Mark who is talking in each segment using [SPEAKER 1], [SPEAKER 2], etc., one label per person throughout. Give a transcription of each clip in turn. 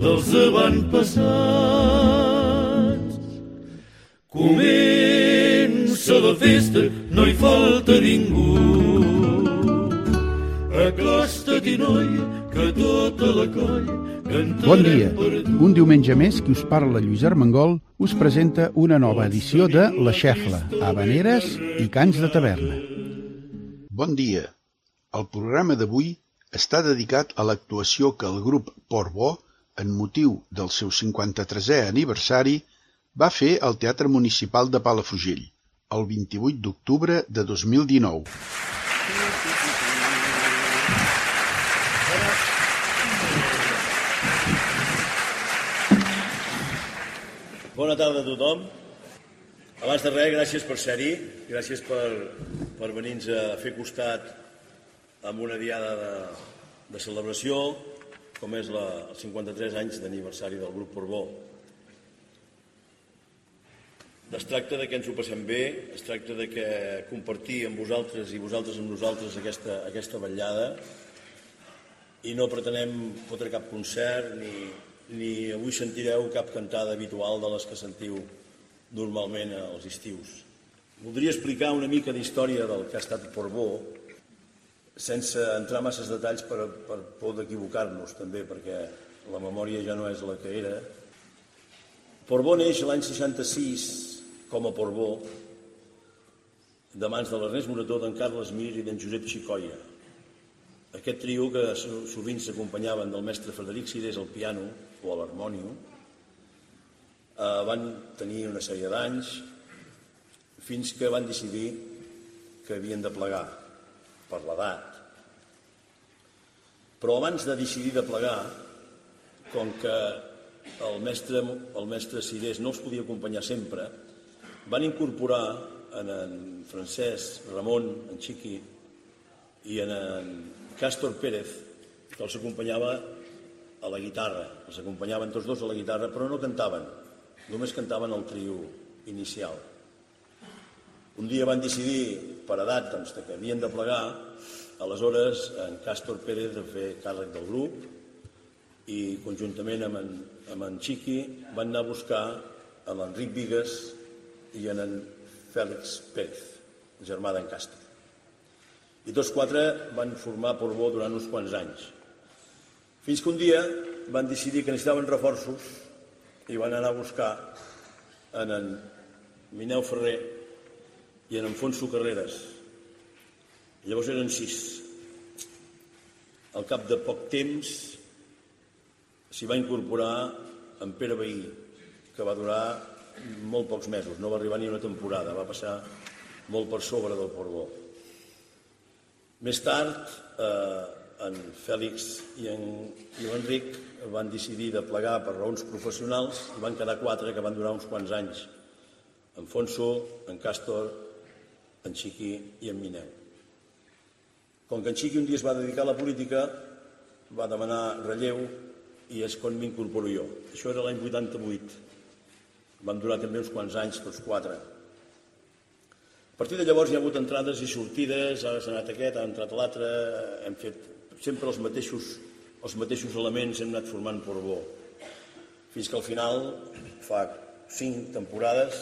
[SPEAKER 1] dels avantpassats. Comença la festa, no hi falta ningú. Acosta-t'hi, noi, que tota la colla
[SPEAKER 2] Bon dia. Un diumenge més, qui us parla Lluís Armengol us presenta una nova edició de La Xefla, Habaneres i Cants de Taverna. Bon dia. El programa d'avui està dedicat a l'actuació que el grup Portbó, en motiu del seu 53è aniversari, va fer al Teatre Municipal de Palafrugell, el 28 d'octubre de 2019.
[SPEAKER 3] Bona tarda a tothom. Abans de res, gràcies per ser-hi, gràcies per, per venir-nos a fer costat amb una diada de, de celebració, com és la, els 53 anys d'aniversari del grup Porbó. Es tracta de que ens ho passem bé, es tracta de que compartir amb vosaltres i vosaltres amb nosaltres aquesta, aquesta vetllada i no pretenem fotre cap concert ni, ni avui sentireu cap cantada habitual de les que sentiu normalment als estius. Voldria explicar una mica d'història del que ha estat Porbó, sense entrar masses detalls per, per por d'equivocar-nos també, perquè la memòria ja no és la que era. Porbó neix l'any 66 com a Porbó, de mans de l'Ernest Morató, d'en Carles Mir i d'en Josep Xicoia. Aquest trio que so- sovint s'acompanyaven del mestre Frederic Cirés al piano o a l'harmònium, eh, van tenir una sèrie d'anys fins que van decidir que havien de plegar per l'edat. Però abans de decidir de plegar, com que el mestre, el mestre Cirés no els podia acompanyar sempre, van incorporar en en Francesc, Ramon, en Xiqui i en en Càstor Pérez, que els acompanyava a la guitarra. Els acompanyaven tots dos a la guitarra, però no cantaven. Només cantaven el trio inicial. Un dia van decidir, per edat, doncs, que havien de plegar, aleshores en Càstor Pérez de fer càrrec del grup i conjuntament amb en, amb en Xiqui van anar a buscar a l'Enric Vigues i en, en Fèlix Pérez, germà d'en Càstor. I tots quatre van formar Porbó durant uns quants anys. Fins que un dia van decidir que necessitaven reforços i van anar a buscar en en Mineu Ferrer i en Enfonso Carreras. Llavors eren sis. Al cap de poc temps s'hi va incorporar en Pere Veí, que va durar molt pocs mesos, no va arribar ni una temporada, va passar molt per sobre del Porbó. Més tard, eh, en Fèlix i en i l'Enric van decidir de plegar per raons professionals i van quedar quatre que van durar uns quants anys. En Fonso, en Càstor, en Xiqui i en Mineu. Com que en Xiqui un dia es va dedicar a la política, va demanar relleu i és quan m'incorporo jo. Això era l'any 88. Vam durar també uns quants anys, tots quatre. A partir de llavors hi ha hagut entrades i sortides, ara s'ha anat aquest, ha entrat l'altre, hem fet sempre els mateixos, els mateixos elements, hem anat formant Porbó. Fins que al final, fa cinc temporades,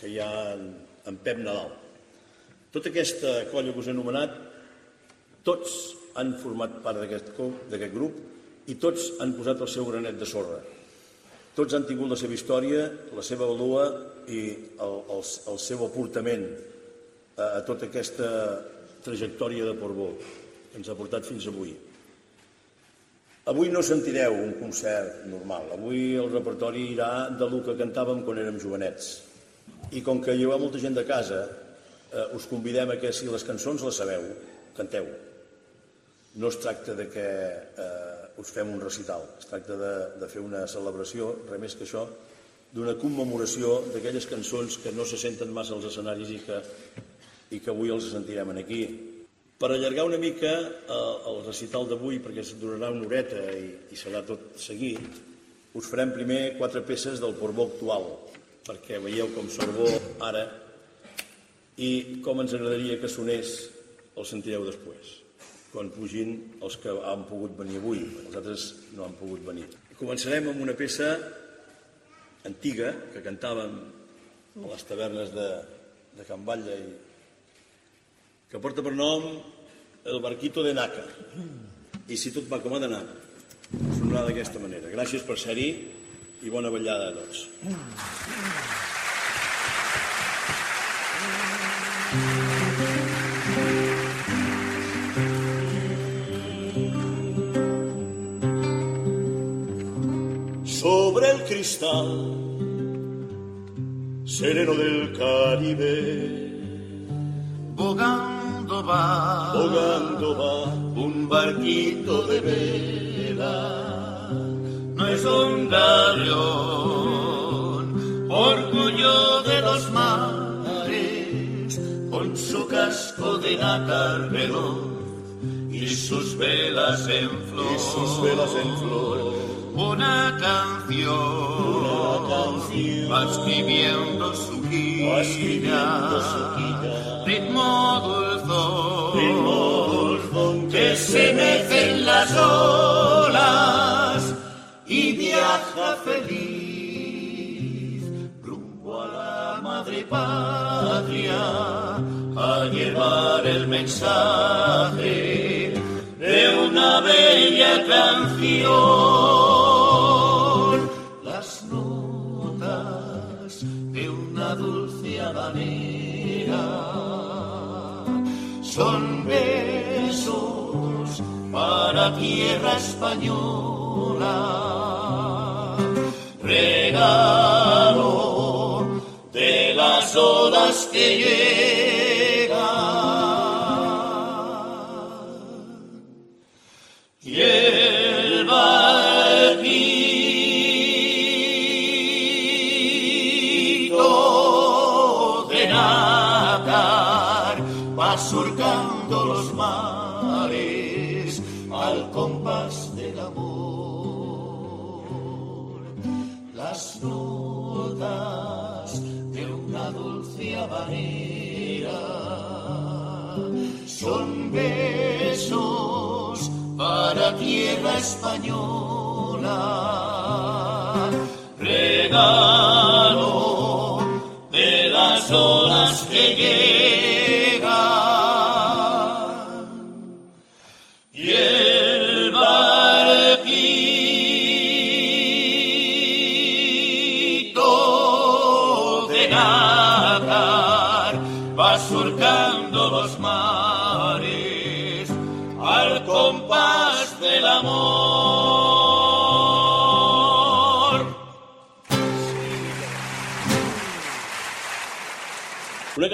[SPEAKER 3] que hi ha en, Pep Nadal. Tota aquesta colla que us he anomenat, tots han format part d'aquest grup i tots han posat el seu granet de sorra. Tots han tingut la seva història, la seva valua i el, el, el seu aportament a, a tota aquesta trajectòria de Portbó que ens ha portat fins avui. Avui no sentireu un concert normal. Avui el repertori irà de lo que cantàvem quan érem jovenets. I com que hi ha molta gent de casa, eh, us convidem a que si les cançons les sabeu, canteu. No es tracta de que eh, us fem un recital, es tracta de, de fer una celebració, res més que això, d'una commemoració d'aquelles cançons que no se senten massa als escenaris i que, i que avui els sentirem aquí. Per allargar una mica eh, el recital d'avui, perquè es durarà una horeta i, i serà tot seguit, us farem primer quatre peces del Porbó actual, perquè veieu com Sorbó ara i com ens agradaria que sonés el sentireu després, quan pugin els que han pogut venir avui, els altres no han pogut venir. Començarem amb una peça antiga que cantàvem a les tavernes de, de Can Batlle i que porta per nom El barquito de Nácar. I si tot va com ha d'anar, sonarà d'aquesta manera. Gràcies per ser-hi i bona ballada a tots. Cristal sereno del Caribe,
[SPEAKER 1] Bogando va
[SPEAKER 3] bogando va
[SPEAKER 1] un barquito de vela, no es un galeón, orgullo de los mares, con su casco de nácar veloz y sus velas en flor.
[SPEAKER 3] y sus velas en flor.
[SPEAKER 1] Una canción,
[SPEAKER 3] Una canción
[SPEAKER 1] va escribiendo su
[SPEAKER 3] va escribiendo su
[SPEAKER 1] ritmo dulzón,
[SPEAKER 3] Ritmo dulzón
[SPEAKER 1] que se mece en las olas y viaja feliz rumbo a la madre patria a llevar el mensaje de una bella canción. Son besos para tierra española. Regalo de las olas que llegan. Al compás del amor. Las notas de una dulce habanera son besos para tierra española. Regalo de las olas que llegan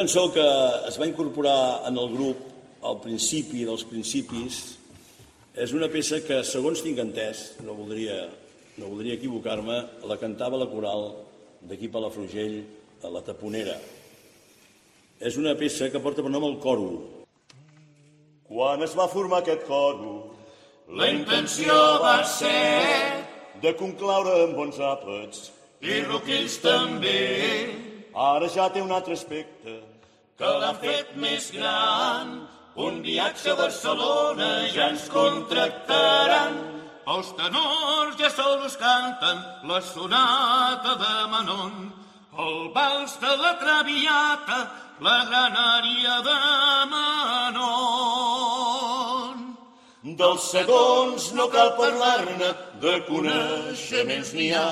[SPEAKER 3] cançó que es va incorporar en el grup al principi dels principis és una peça que, segons tinc entès, no voldria, no voldria equivocar-me, la cantava la coral d'aquí Palafrugell, a la Taponera. És una peça que porta per nom el coro. Quan es va formar aquest coro,
[SPEAKER 1] La intenció va ser,
[SPEAKER 3] de concloure amb bons àpats,
[SPEAKER 1] i Roquills també,
[SPEAKER 3] ara ja té un altre aspecte.
[SPEAKER 1] Que l'ha fet més gran. Un viatge a Barcelona ja ens contractaran. Els tenors ja sols canten la sonata de Manon, el vals de la Traviata, la gran ària de Manon.
[SPEAKER 3] Dels segons no cal parlar-ne, de coneixements n'hi ha,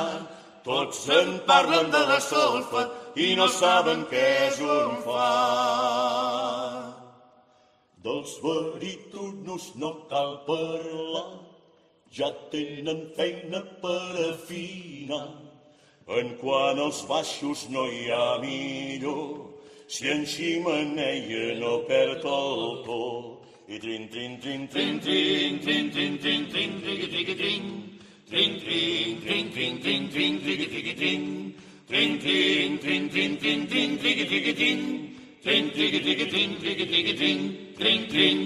[SPEAKER 1] Tots en parlen de la solfa i no saben què és un fa. Dels barítonos no cal parlar, ja tenen feina per afinar. En quant als baixos no hi ha millor, si en ximeneia no perd el to. I trin, trin, trin, trin, trin, trin, trin, trin, trin, trin, trin, trin, trin, Tring, tring, tring, tring, tring, tring, triggy, triggy, tring. Triggy, triggy, tring. Tring, triggy, triggy, tring, triggy, triggy, tring. Tring, tring.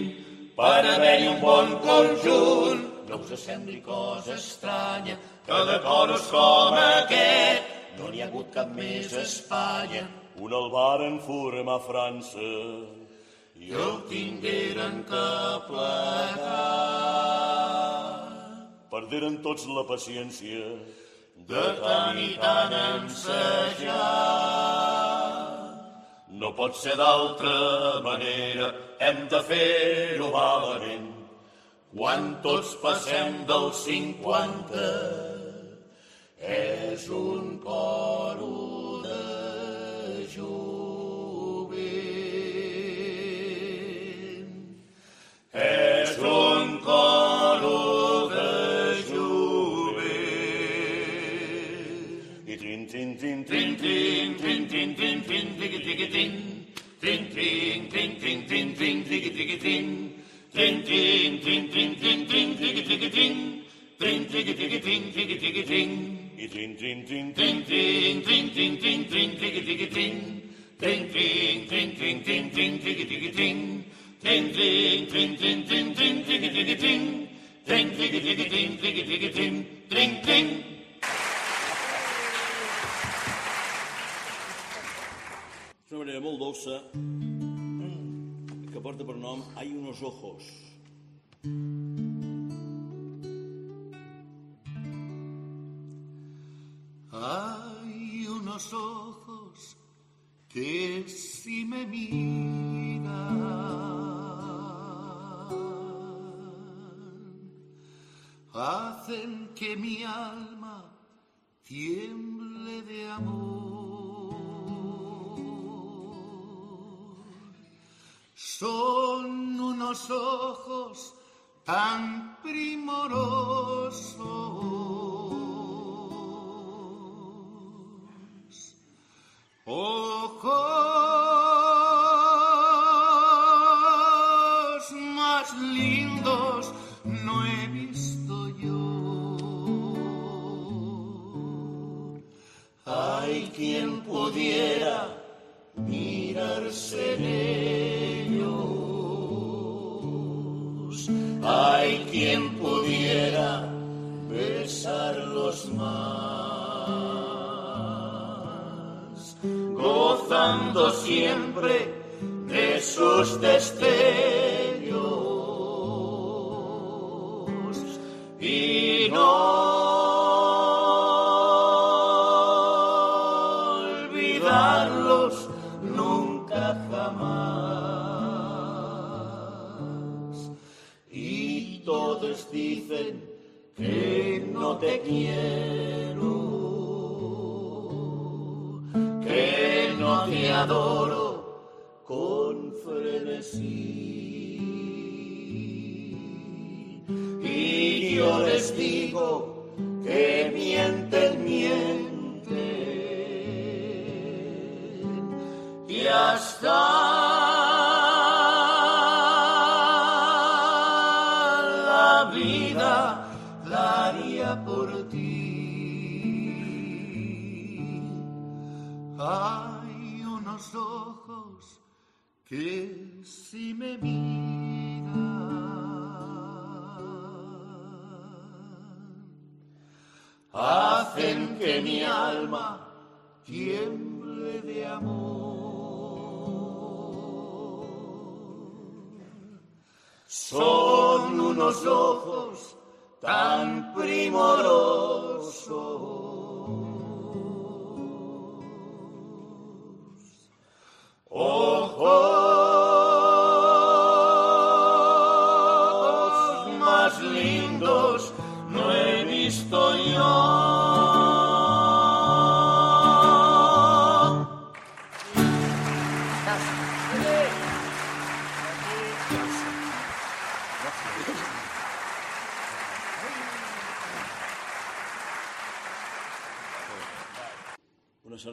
[SPEAKER 1] Per haver-hi un bon conjunt, no us sembli cosa estranya, que de coros com aquest no n'hi ha hagut cap més a Espanya. Un el varen formar a França i el tingueren que plegar perderen tots la paciència de tant i tant ensejar. No pot ser d'altra manera, hem de fer-ho valament. Quan tots passem dels 50, és un coro de jovent. És un coro ellos. Hay quien pudiera besarlos más, gozando siempre de sus destellos te quiero, que no te adoro con frenesí. Y yo les digo mi alma tiemble de amor. Son unos ojos tan primorosos.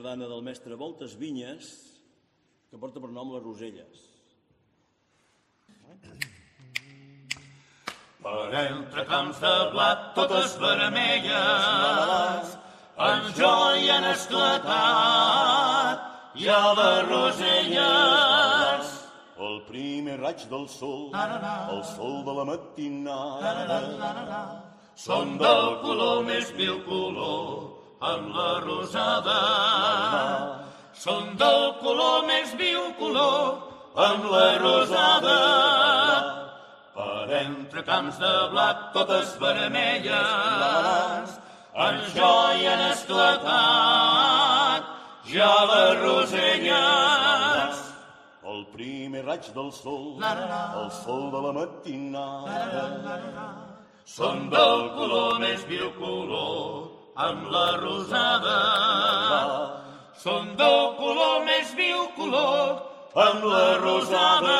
[SPEAKER 3] Sardana del mestre Voltes Vinyes que porta per nom les Roselles.
[SPEAKER 1] Per entre camps de blat, totes vermelles, en joia han esclatat, i a les roselles.
[SPEAKER 4] El primer raig del sol, el sol de la matinada,
[SPEAKER 1] Són del color més viu color, amb la rosada. Són del color més viu color, amb la rosada. Per entre camps de blat, totes vermelles, en joia han esclatat, ja les roselles.
[SPEAKER 4] el primer raig del sol, el sol de la matinada,
[SPEAKER 1] Són del color més viu color, amb la rosada. Són del color més viu color, amb la rosada.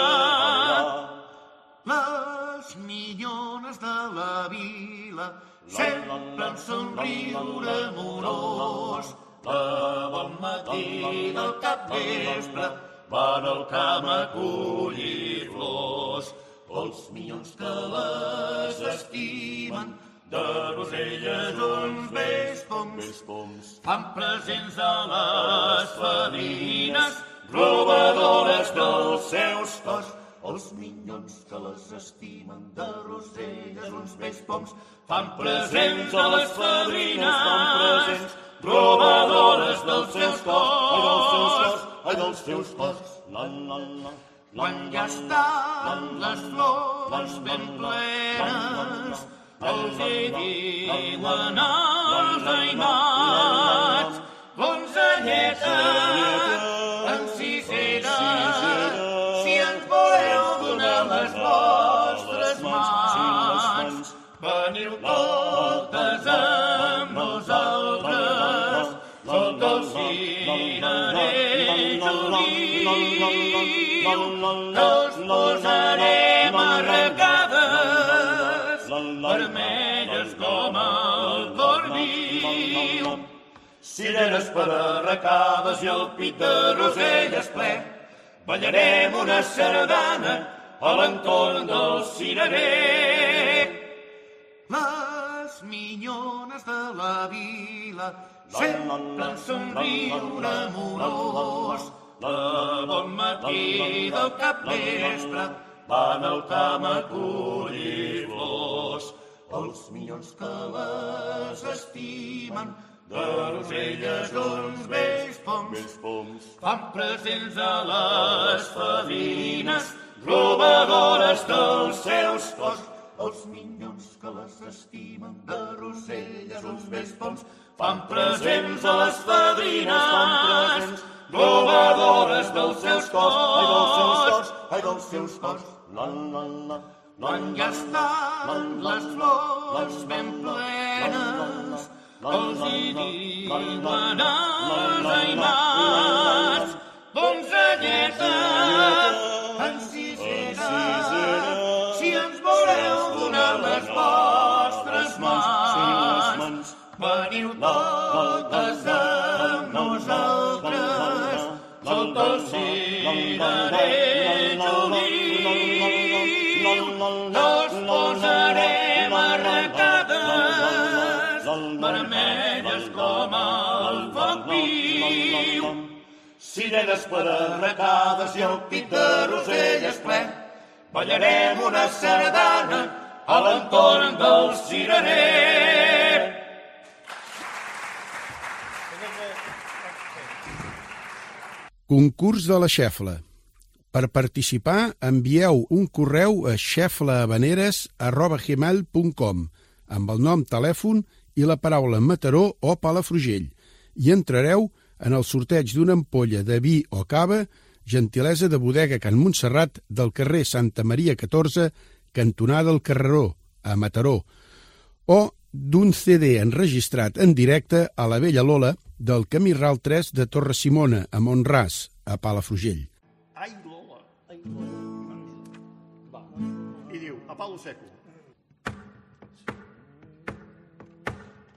[SPEAKER 1] Les millones de la vila sempre en somriure amorós. A bon matí del capvespre van al camp a collir flors. Els minyons que les estimen, de roselles uns vespons,
[SPEAKER 4] vespons,
[SPEAKER 1] fan presents a les fadrines, robadores dels seus cors. Els minyons que les estimen, de roselles uns vespons, fan presents a les fadrines, fan presents, robadores dels seus cors.
[SPEAKER 4] ai dels seus cors, la la la.
[SPEAKER 1] Quan ja estan les flors ben plenes, els hi diuen els aimats, l'onzelleta en sisena, si ens voleu donar les vostres mans, veniu totes amb nosaltres, sota el cirerer juliu, nos posarem Cireres per arracades i el pit de roselles ple, ballarem una sardana a l'entorn del cirerer. Les minyones de la vila sempre somriure amorós. De bon matí del capvespre van al camp a collir flors. Els minyons que les estimen de roselles uns vells poms.
[SPEAKER 4] Vespons,
[SPEAKER 1] fan presents a les fadrines, robadores dels seus cors. Els minyons que les estimen de roselles, uns vespons, fan presents a les fadrines, robadores dels seus cors.
[SPEAKER 4] ai dels seus cors, ai dels seus cors, la la la.
[SPEAKER 1] Quan ja estan les flors ben plenes, els hi diuen els aimats, donzelleta, en sisena, si ens voleu donar les vostres mans, veniu totes amb nosaltres, sota el cirerer juliu, Cireres per arrecades i el pit de roselles ple, ballarem una sardana a l'entorn del cirerer.
[SPEAKER 2] Concurs de la xefla. Per participar, envieu un correu a xeflahabaneres.gmail.com amb el nom, telèfon i la paraula Mataró o Palafrugell i entrareu en el sorteig d'una ampolla de vi o cava, gentilesa de bodega Can Montserrat del carrer Santa Maria 14, cantonada del Carreró, a Mataró, o d'un CD enregistrat en directe a la Vella Lola del Camí Ral 3 de Torre Simona, a Montràs, a Palafrugell.
[SPEAKER 5] Ai, Lola, ai, Lola. Va. I diu, a palo seco.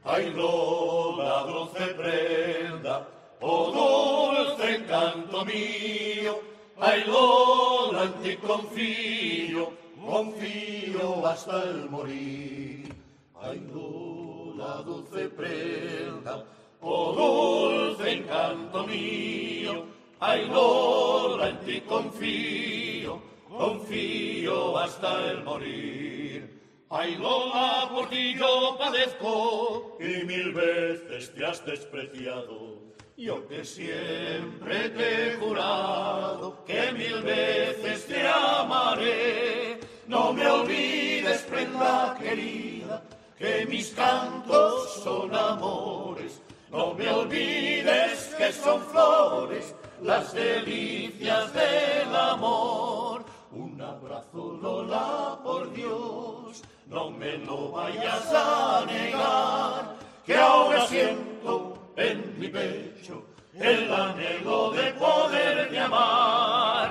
[SPEAKER 1] Ay Lola, dulce prenda, oh dulce encanto mío, ay Lola en ti confío, confío hasta el morir. Ay Lola, dulce prenda, oh dulce encanto mío, ay Lola en ti confío, confío hasta el morir. Ay Lola, por ti yo padezco y mil veces te has despreciado. Yo que siempre te he jurado que mil veces te amaré. No me olvides, prenda querida, que mis cantos son amores. No me olvides que son flores las delicias del amor. Un abrazo, Lola, por Dios, no me lo vayas a negar, que ahora siento en mi pecho el anhelo de poder amar.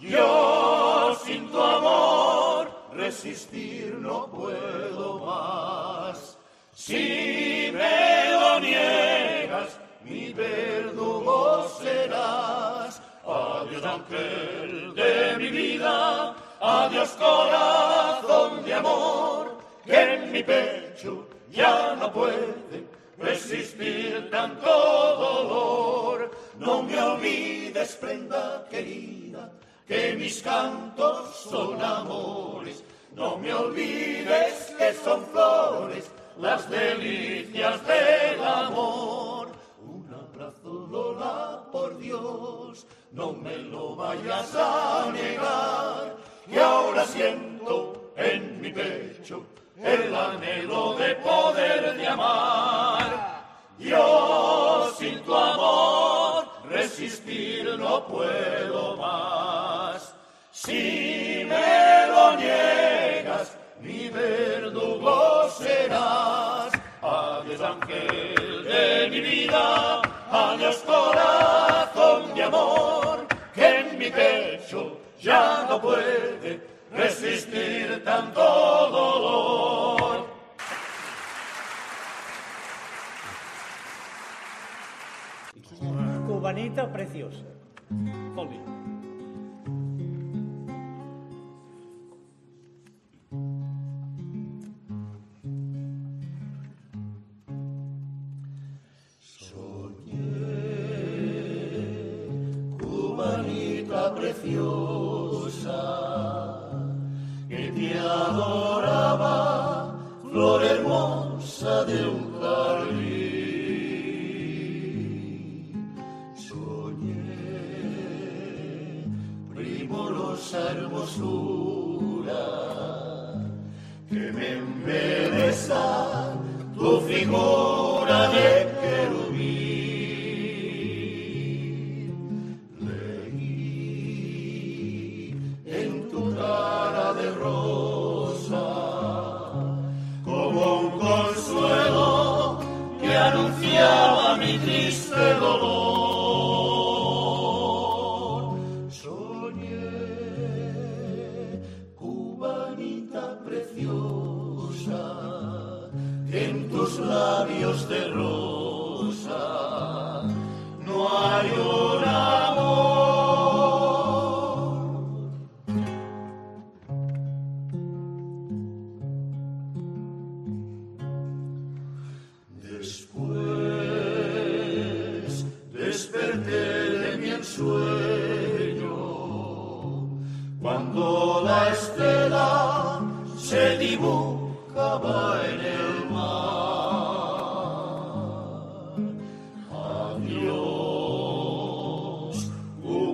[SPEAKER 1] Yo sin tu amor resistir no puedo más. Si me lo niegas, mi verdugo serás. Adiós ángel de mi vida, adiós corazón de amor, que en mi pecho ya no puede resistir tanto dolor. No me olvides, prenda querida, que mis cantos son amores. No me olvides que son flores las delicias del amor. Un abrazo, Lola, por Dios, no me lo vayas a negar, que ahora siento en mi pecho el anhelo de poder de amar. Yo sin tu amor resistir no puedo más. Si me lo niegas, mi verdugo serás. Adiós ángel de mi vida, adiós corazón de amor, que en mi pecho ya no puede resistir tanto dolor.
[SPEAKER 5] Cubanita preciosa. Bé.
[SPEAKER 1] cubanita preciosa, te adoraba, flor hermosa de un jardín. Soñé primorosa hermosura, que me embeleza tu figura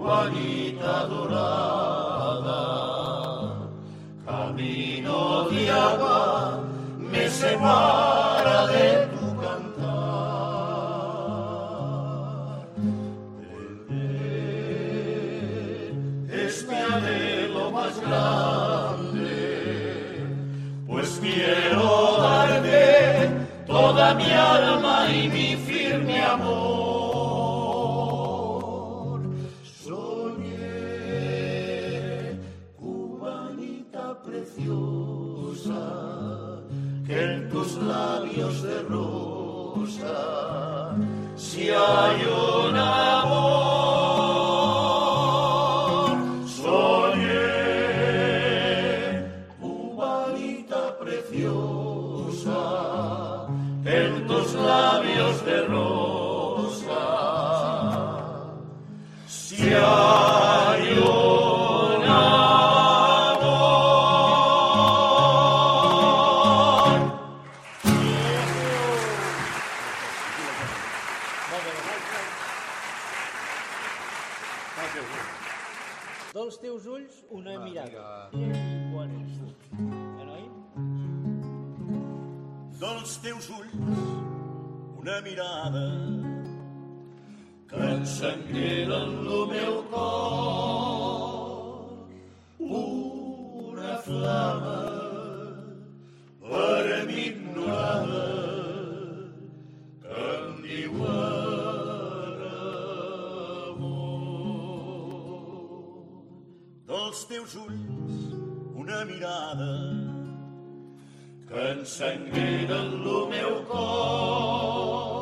[SPEAKER 1] cubanita dorada, camino de agua me separa de tu cantar. Perder es mi anhelo más grande, pues quiero darte toda mi alma y mi
[SPEAKER 5] teus ulls una mirada
[SPEAKER 1] que encengueren lo meu cor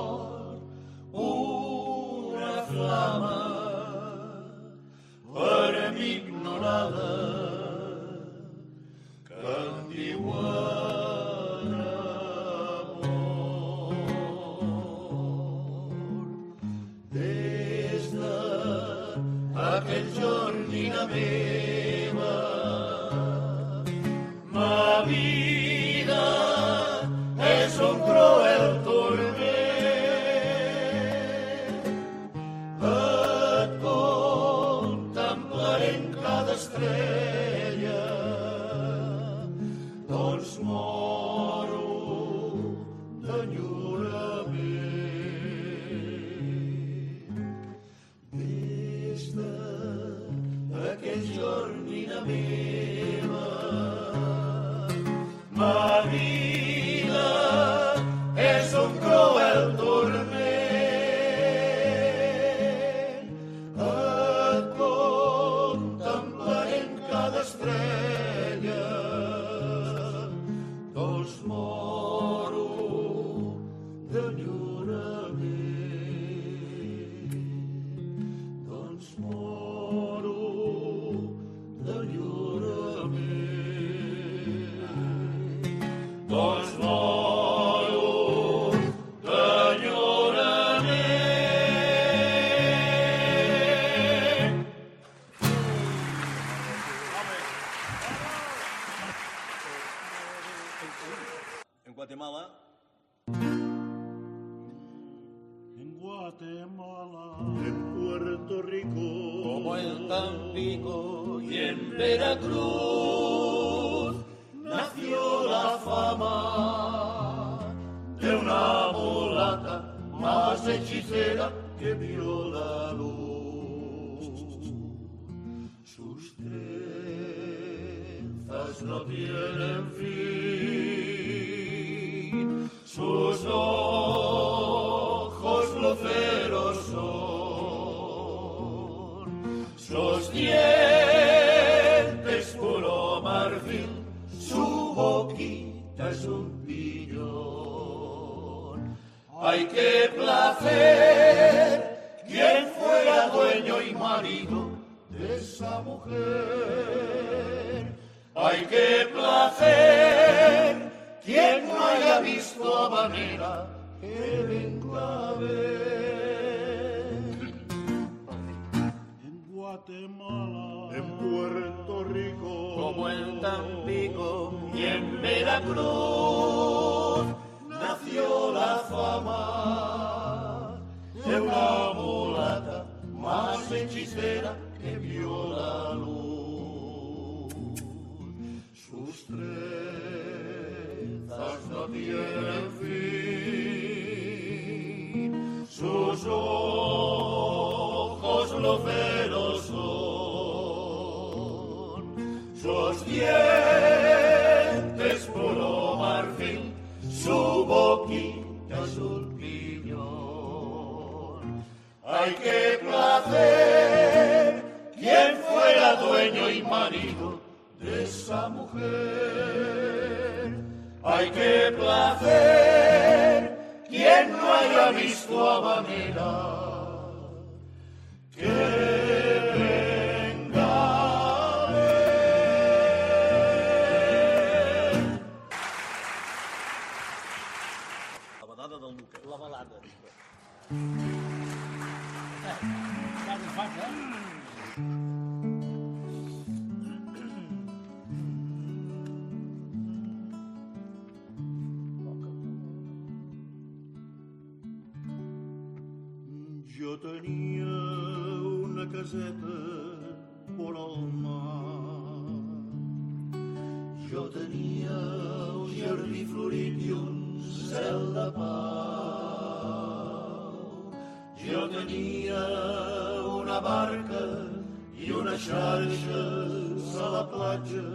[SPEAKER 1] xarxes a la platja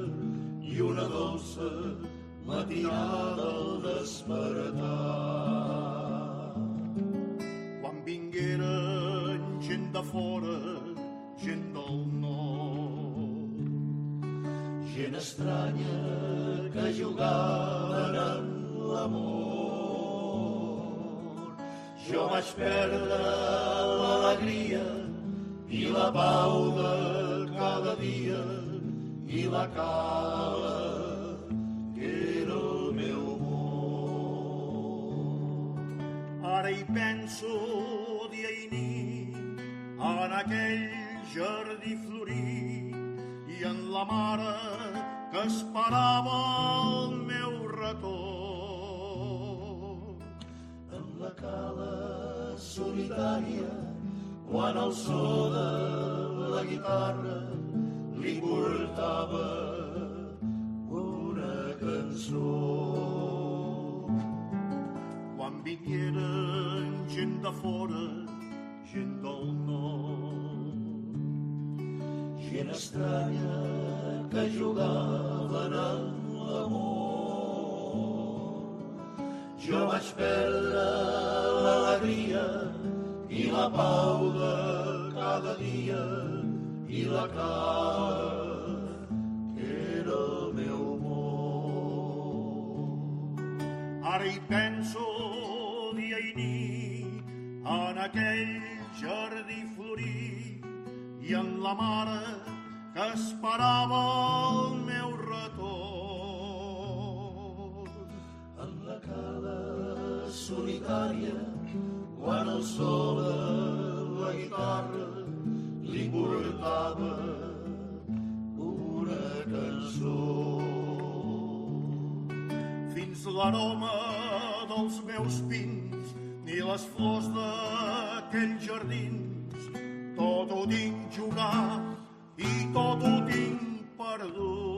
[SPEAKER 1] i una dolça matinada al despertar quan vingueren gent de fora, gent del nord. Gent estranya que jugaven amb l'amor. Jo vaig perdre l'alegria i la pau de cada dia i la cala que era el meu món. Ara hi penso dia i nit en aquell jardí florit i en la mare que esperava el meu retorn. En la cala solitària quan el so de la guitarra li portava una cançó quan vingueren gent de fora, gent del nord. Gent estranya que jugaven amb l'amor. Jo vaig perdre l'alegria i la pau de cada dia i la cara que era el meu món. Ara hi penso dia i nit en aquell jardí florit i en la mare que esperava el meu retorn. En la cala solitària quan el sol la guitarra li portava una cançó fins l'aroma dels meus pins ni les flors d'aquells jardins. Tot ho tinc jugat i tot ho tinc perdut.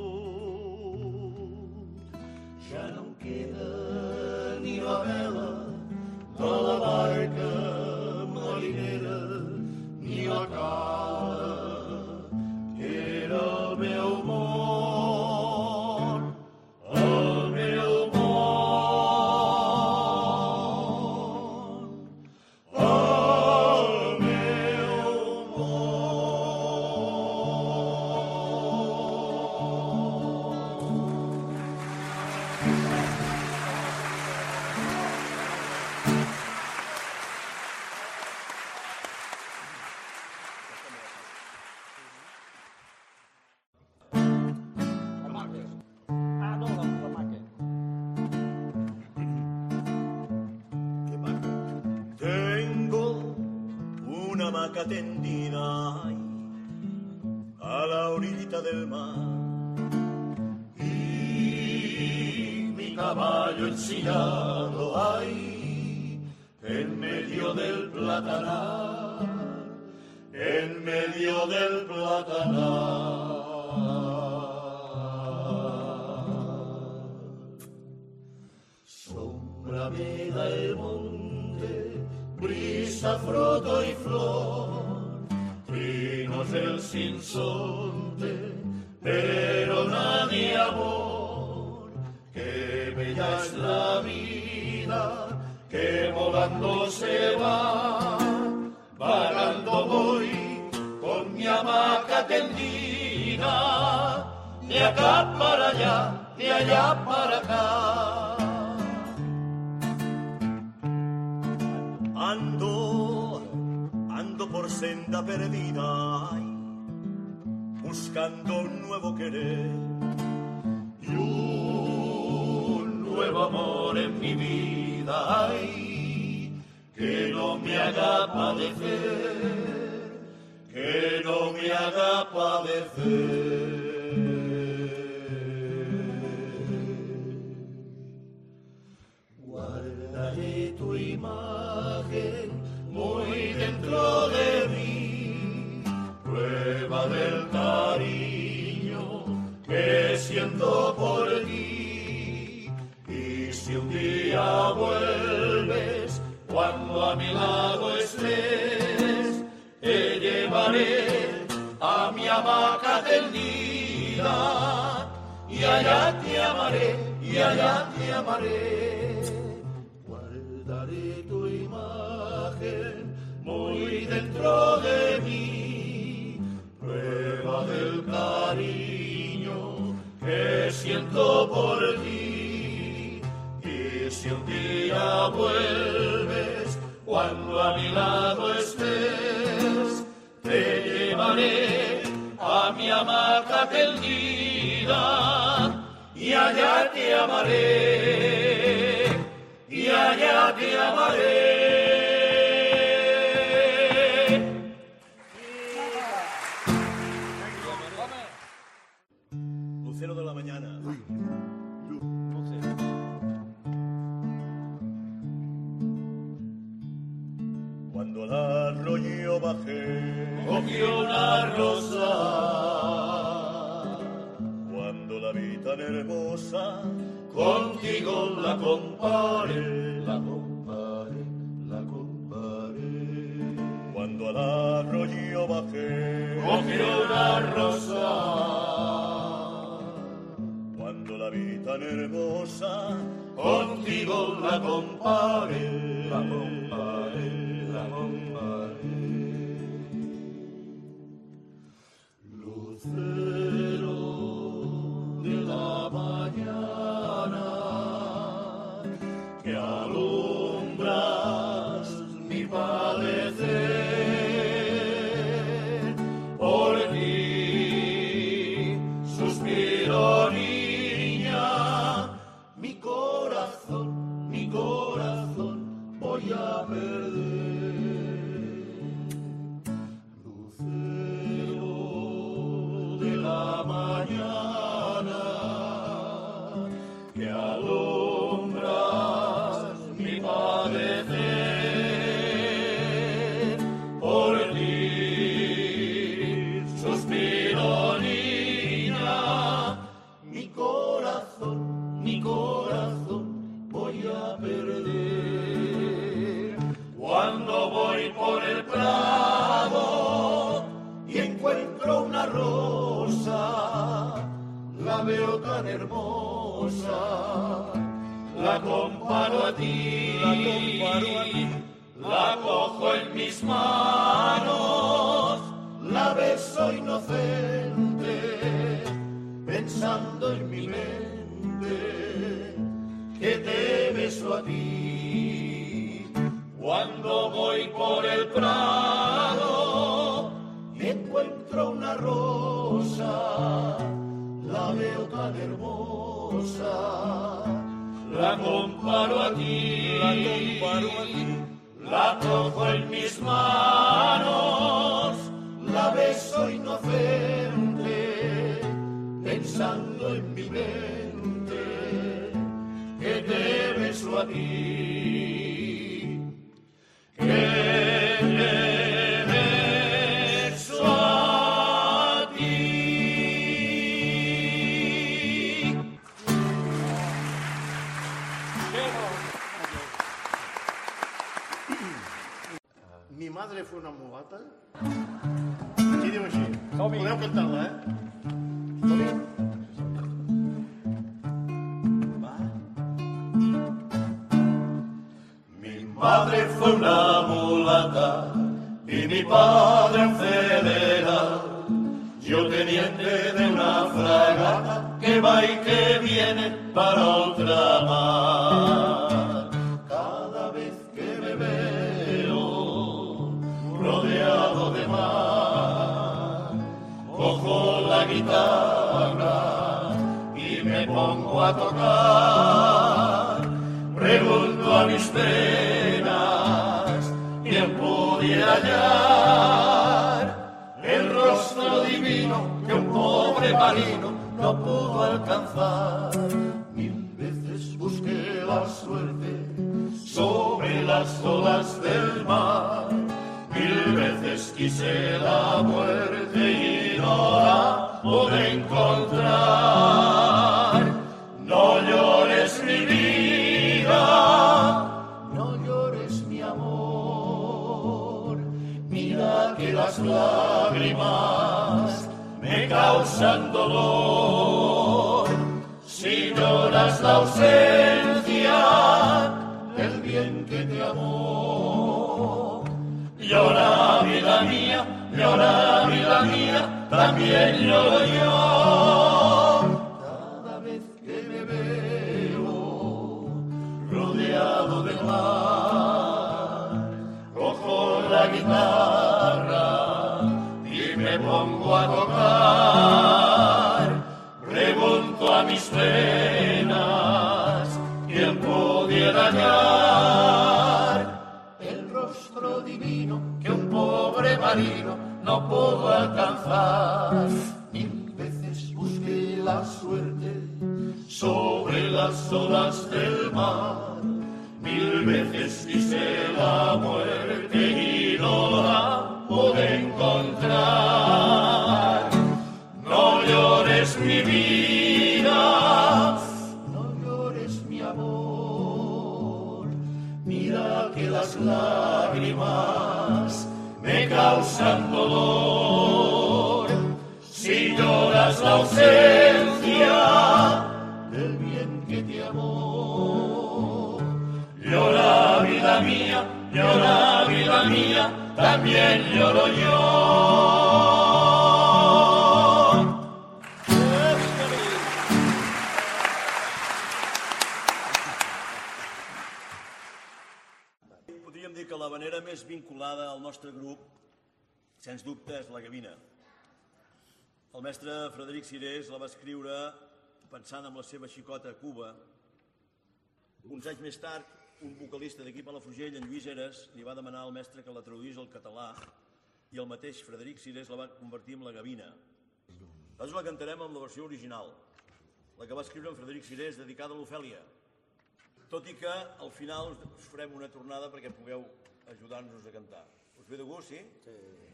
[SPEAKER 1] Y mi caballo ensillado ay, en medio del platanar, en medio del platanar. Sombra me da el monte, brisa, fruto y flor, trinos del sinsonte, pero nadie amor, que bella es la vida, que volando se va, vagando voy con mi hamaca tendida, de acá para allá, de allá para acá.
[SPEAKER 4] ando por senda perdida, buscando un nuevo querer.
[SPEAKER 1] Y un nuevo amor en mi vida, ay, que no me haga padecer, que no me haga padecer. Guardaré tu imagen muy dentro de del cariño que siento por ti. Y si un día vuelves, cuando a mi lado estés, te llevaré a mi hamaca tendida y allá te amaré, y allá te amaré. Guardaré tu imagen muy dentro de mí, que siento por ti. Y si un día vuelves, cuando a mi lado estés, te llevaré a mi hamaca tendida y allá te amaré, y allá te amaré.
[SPEAKER 4] Bajé,
[SPEAKER 1] Cogió una rosa,
[SPEAKER 4] cuando la vi tan hermosa,
[SPEAKER 1] contigo la comparé, la comparé, la comparé.
[SPEAKER 4] cuando al arroyo bajé,
[SPEAKER 1] Cogió una rosa,
[SPEAKER 4] cuando la vi tan hermosa,
[SPEAKER 1] contigo la comparé, la comparé. say. Manos, la beso inocente, pensando en mi mente, que te beso a ti,
[SPEAKER 6] així? Podeu cantar-la, eh?
[SPEAKER 1] Mi madre fue una mulata y mi padre un federal. Yo teniente de una fragata que va y que viene para otra mar. Y me pongo a tocar. Pregunto a mis penas quién pudiera hallar el rostro divino que un pobre marino no pudo alcanzar. Mil veces busqué la suerte sobre las olas del mar. Mil veces quise la muerte y no la pude encontrar. No llores mi vida, no llores mi amor. Mira que las lágrimas me causan dolor. Si lloras la ausencia del bien que te amó. Llora, vida mía, llora, vida mía, también lloro yo. Cada vez que me veo rodeado de mar, cojo la guitarra y me pongo a tocar. Pregunto a mis penas, no pudo alcanzar? Mil veces busqué la suerte sobre las olas del mar. Mil veces quise la muerte y no la pude encontrar. No llores mi vida, no llores mi amor. Mira que las lágrimas causan dolor. Si lloras la ausencia del bien que te amó. Llora vida mía, llora vida mía, también lloro yo.
[SPEAKER 3] Vinculada al nostre grup, sens dubte, és la gavina. El mestre Frederic Cirés la va escriure pensant en la seva xicota a Cuba. Uns anys més tard, un vocalista d'aquí a Palafrugell, en Lluís Eres, li va demanar al mestre que la traduís al català i el mateix Frederic Cirés la va convertir en la gavina. Nosaltres la cantarem amb la versió original, la que va escriure en Frederic Cirés, dedicada a l'Ofèlia. Tot i que al final us farem una tornada perquè pugueu ajudar-nos a cantar. Us ve de gust, sí? Sí.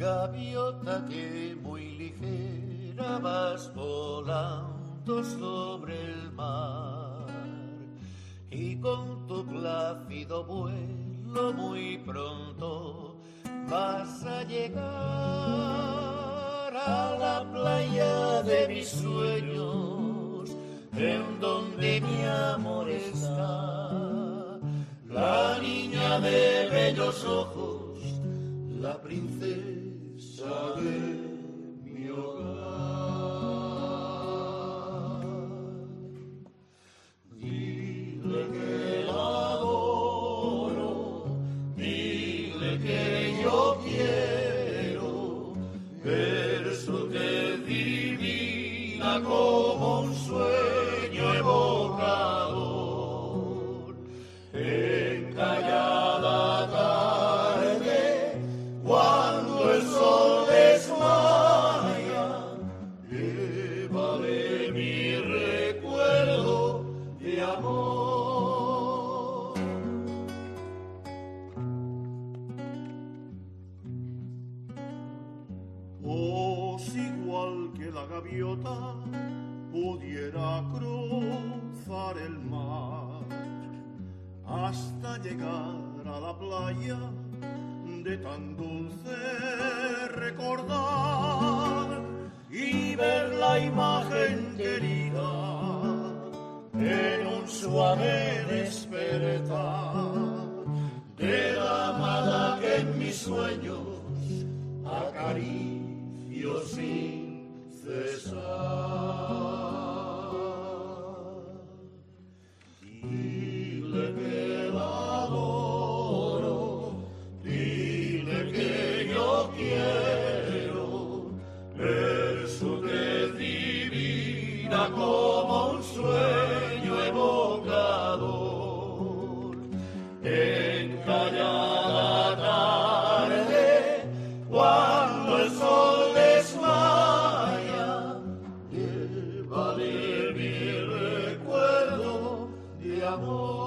[SPEAKER 1] Gaviota que muy ligera vas volando sobre el mar y con tu plácido vuelo muy pronto vas a llegar a la playa de mis sueños en donde mi amor está. La niña de bellos ojos la princesa de de amor.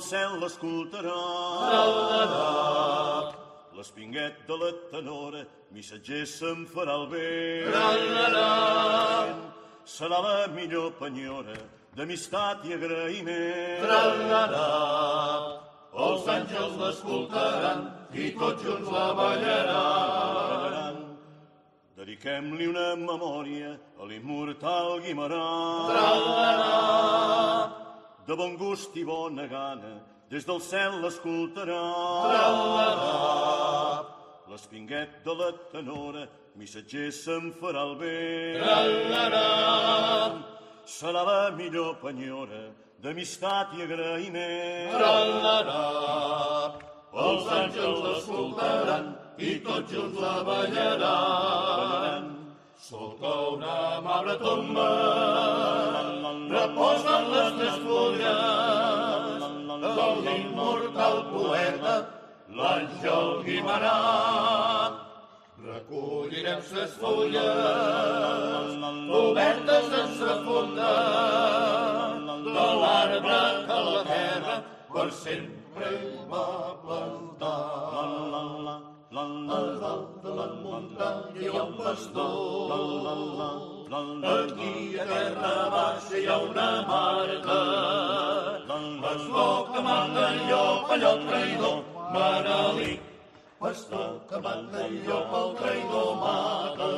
[SPEAKER 4] Cel l'escoltarà. L'espinguet de la tenora, missatger se'n farà el bé. Serà la millor penyora d'amistat i agraïment.
[SPEAKER 1] Els àngels l'escoltaran i tots junts la ballaran.
[SPEAKER 4] Dediquem-li una memòria a l'immortal Guimarà. De bon gust i bona gana, des del cel l'escoltarà. L'espinguet de la tenora, missatger se'n farà el bé. Serà la millor penyora d'amistat i agraïment.
[SPEAKER 1] Els àngels l'escoltaran i tots junts la ballaran. Sota una amable tomba reposen les tres fulles de l'immortal poeta, l'Àngel Guimarà. Recollirem ses fulles obertes en sa funda de l'arbre que la terra per sempre va plantar. A dalt de la muntanya hi ha un pastor, aquí a terra baixa hi ha una marca. Pastor que mata el llop, allò traïdor, Manelic. Pastor que mata el llop, el traïdor mata.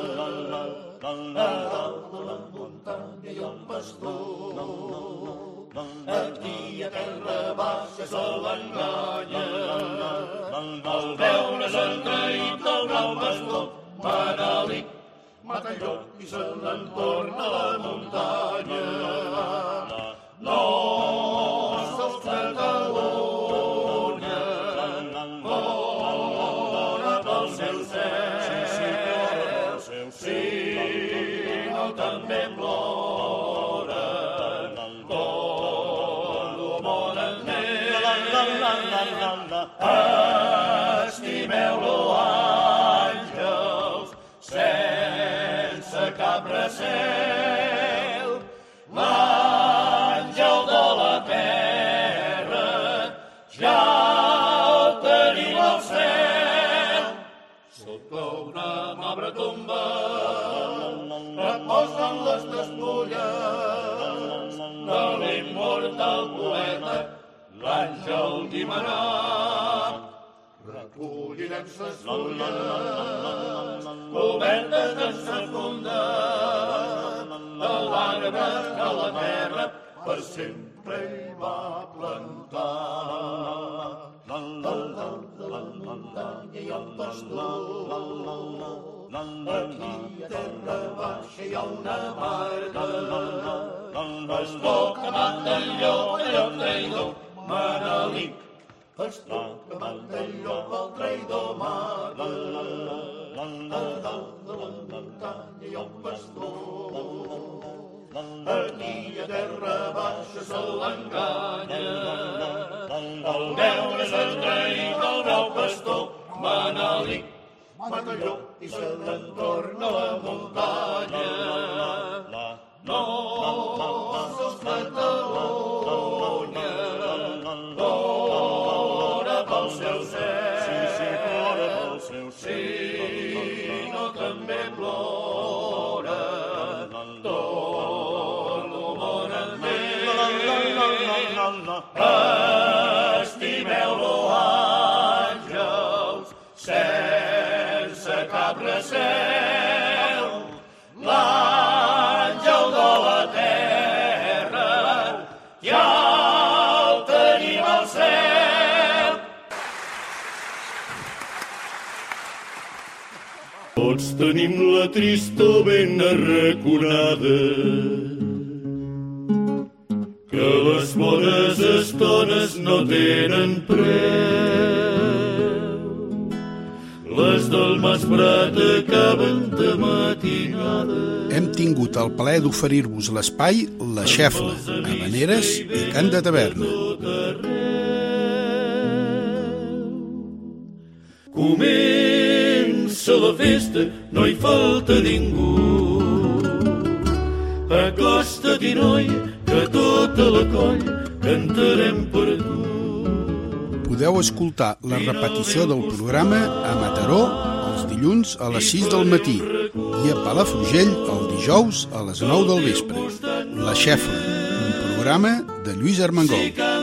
[SPEAKER 1] A dalt de la muntanya hi ha un pastor, aquí a terra baixa se l'enganya. El veure s'han traït el brau pastor, Manelic, mata el i se n'en torna a la muntanya. No sols Catalunya, fora pel seu cel, sinó també ploren, ses fulles obertes en sa funda de l'arbre que la terra per sempre hi va plantar. De ha un pastor, aquí a terra baixa hi ha una marca. Pastor que mata el llop, el llop traïdor, Manelic. Pastor que mata el llop, el traïdor mata. A dalt de la muntanya hi ha un pastor, aquí a terra baixa se l'enganya. El veure traït el pastor, Manelic, Manelló i se l'entorn a la muntanya. No sos Catalunya, també la
[SPEAKER 7] ben arraconada que les bones estones no tenen preu. Les del Mas Prat acaben de matinada.
[SPEAKER 2] Hem tingut el plaer d'oferir-vos l'espai La Xefla, Habaneres i Cant de Taverna.
[SPEAKER 7] Comença la festa, no hi falta ningú. Acosta't-hi, noi, que tota la coll cantarem per tu.
[SPEAKER 2] Podeu escoltar la repetició del programa a Mataró els dilluns a les 6 del matí i a Palafrugell el dijous a les 9 del vespre. La Xefla, un programa de Lluís Armengol.